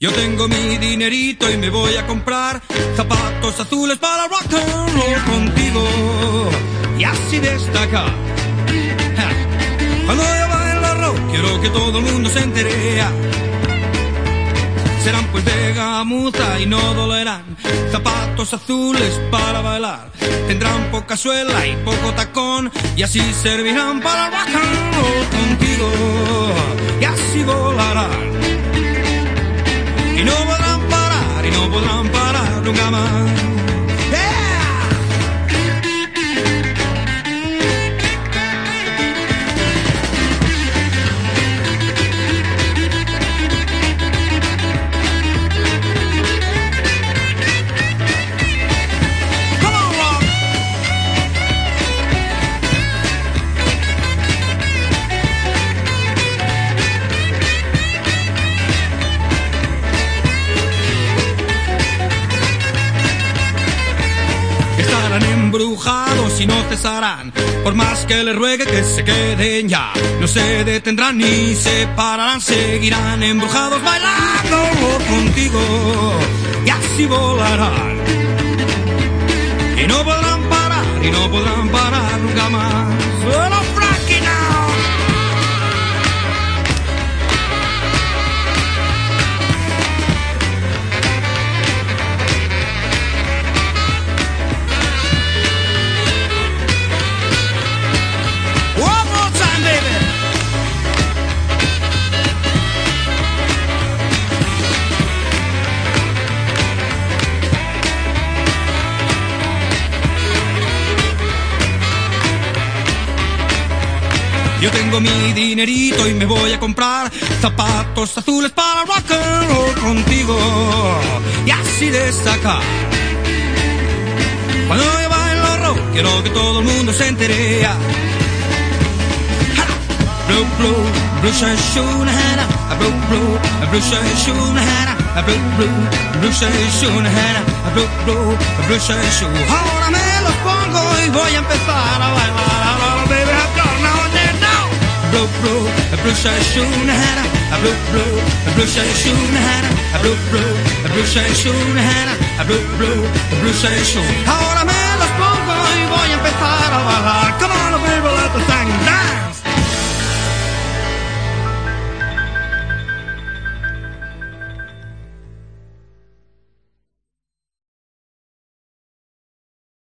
Yo tengo mi dinerito y me voy a comprar zapatos azules para rock and roll contigo y así destaca. Cuando yo bailo rock quiero que todo el mundo se entere. Serán pues de gamuza y no dolerán. Zapatos azules para bailar. Tendrán poca suela y poco tacón y así servirán para rock and roll contigo parar, y no podrán embrujados y no cesarán. Por más que les ruegue que se queden ya, no se detendrán ni se pararán. Seguirán embrujados bailando contigo y así volarán. Y no podrán parar, y no podrán parar nunca más. Solo Frankie Yo tengo mi dinerito y me voy a comprar zapatos azules para rock and roll contigo y así destacar. Cuando yo bailo rock quiero que todo el mundo se entere. Blue, blue, blue shirt, shoe, na, na, a blue, blue, a blue shirt, shoe, na, na, a blue, blue, a blue shirt, shoe, na, na, a blue, blue, a blue shirt, shoe. Ahora me los pongo y voy a empezar a bailar. Ahora, baby, Blue, blue, a blue shirt, shoe, na, na, a blue, blue, a blue shirt, shoe, na, na, a blue, blue, a blue shirt, shoe, na, na, a blue, blue, a blue shirt, shoe. Ahora me los pongo y voy a empezar a bailar.